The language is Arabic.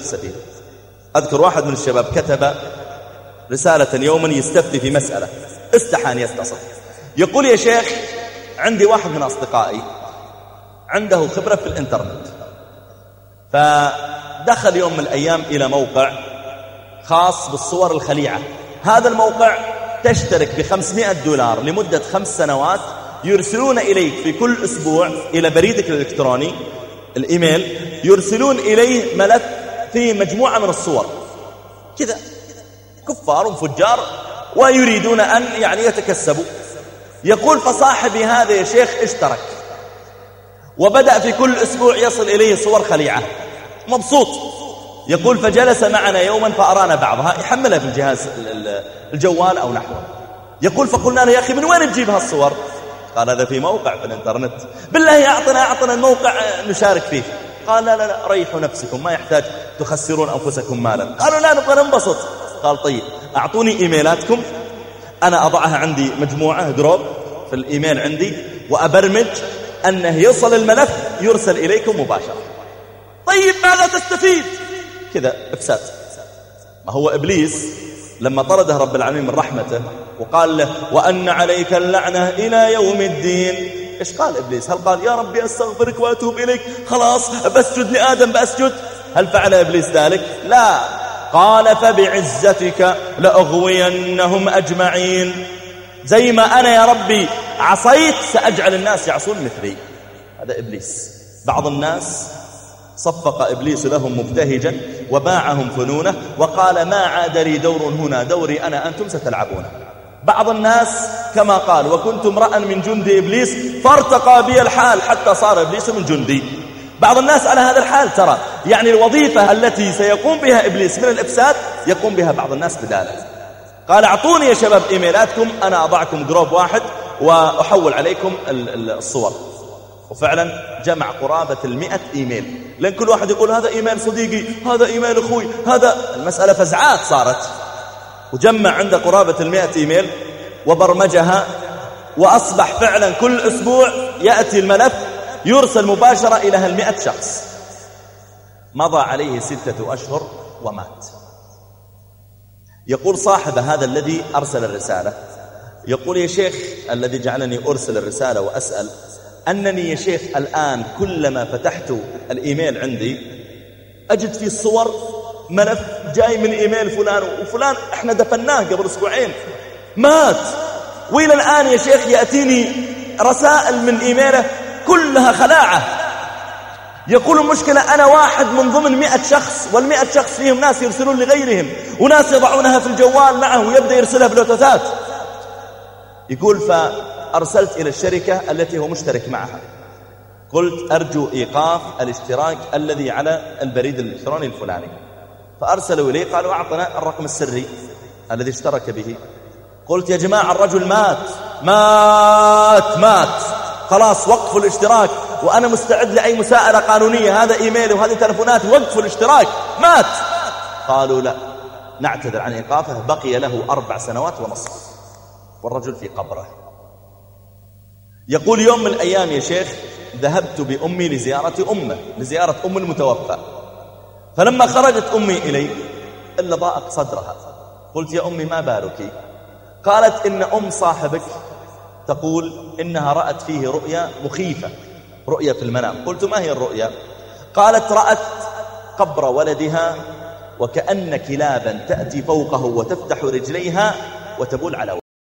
السبيل أذكر واحد من الشباب كتب رسالة يوما يستفتي في مسألة. استحى أن يتصل يقول يا شيخ عندي واحد من أصدقائي عنده خبرة في الإنترنت. فدخل يوم من الأيام إلى موقع خاص بالصور الخليعة. هذا الموقع تشترك بخمسمائة دولار لمدة خمس سنوات يرسلون إليك في كل أسبوع إلى بريدك الإلكتروني الإيميل يرسلون إليه ملف فيه مجموعة من الصور. كذا. كفار وفجار ويريدون أن يعني يتكسبوا. يقول فصاحبي هذا يا شيخ اشترك. وبدأ في كل أسبوع يصل إليه صور خليعة. مبسوط. يقول فجلس معنا يوما فأرانا بعضها. يحملها في الجهاز الجوال أو نحوه يقول فقلنا له يا أخي من وين تجيب هالصور؟ قال هذا في موقع في الإنترنت. بالله أعطنا أعطنا الموقع نشارك فيه. قال لا لا لا ريحوا نفسكم ما يحتاج تخسرون أنفسكم مالا. قالوا لا نبغى ننبسط. قال طيب أعطوني إيميلاتكم. أنا أضعها عندي مجموعة جروب في الإيميل عندي وأبرمج أنه يصل الملف يرسل إليكم مباشرة. طيب ماذا تستفيد؟ كذا إفساد. ما هو إبليس لما طرده رب العالمين من رحمته وقال له وأن عليك اللعنة إلى يوم الدين. إيش قال إبليس. هل قال يا ربي أستغفرك وأتوب إليك. خلاص بسجد لآدم بأسجد. هل فعل إبليس ذلك؟ لا. قال فبعزتك لأغوينهم أجمعين. زي ما أنا يا ربي عصيت سأجعل الناس يعصون مثلي. هذا إبليس. بعض الناس صفق إبليس لهم مبتهجا وباعهم فنونه وقال ما عاد لي دور هنا دوري أنا أنتم ستلعبون بعض الناس كما قال وكنت امرأ من جند إبليس فارتقى بي الحال حتى صار إبليس من جندي. بعض الناس على هذا الحال ترى يعني الوظيفة التي سيقوم بها إبليس من الإفساد يقوم بها بعض الناس بداله. قال أعطوني يا شباب إيميلاتكم أنا أضعكم group واحد وأحول عليكم الصور. وفعلا جمع قرابة المئة إيميل. لأن كل واحد يقول هذا إيميل صديقي هذا إيميل أخوي هذا المسألة فزعات صارت. وجمع عنده قرابة المئة إيميل وبرمجها وأصبح فعلا كل أسبوع يأتي الملف يرسل مباشرة إلى هالمئة شخص. مضى عليه ستة أشهر ومات. يقول صاحب هذا الذي أرسل الرسالة يقول يا شيخ الذي جعلني أرسل الرسالة وأسأل أنني يا شيخ الآن كلما فتحت الإيميل عندي أجد في الصور ملف جاي من إيميل فلان وفلان إحنا دفناه قبل أسبوعين. مات. وإلى الآن يا شيخ يأتيني رسائل من إيميله كلها خلاعة. يقول المشكلة أنا واحد من ضمن مئة شخص والمئة شخص فيهم ناس يرسلون لغيرهم وناس يضعونها في الجوال معه ويبدأ يرسلها بلوتوثات يقول فأرسلت إلى الشركة التي هو مشترك معها. قلت أرجو إيقاف الاشتراك الذي على البريد الإلكتروني الفلاني. فأرسلوا إليه قالوا أعطنا الرقم السري الذي اشترك به. قلت يا جماعة الرجل مات مات مات. خلاص وقفوا الاشتراك. وأنا مستعد لأي مساءلة قانونية هذا إيميلي وهذه تلفوناتي وقفوا الاشتراك. مات. قالوا لا نعتذر عن إيقافه. بقي له أربع سنوات ونصف. والرجل في قبره. يقول يوم من الأيام يا شيخ ذهبت بأمي لزيارة أمه لزيارة أم المتوفى. فلما خرجت أمي إلي إلا ضاءق صدرها. قلت يا أمي ما بالك؟ قالت إن أم صاحبك تقول إنها رأت فيه رؤيا مخيفة رؤيا في المنام. قلت ما هي الرؤيا؟ قالت رأت قبر ولدها وكأن كلابا تأتي فوقه وتفتح رجليها وتبول على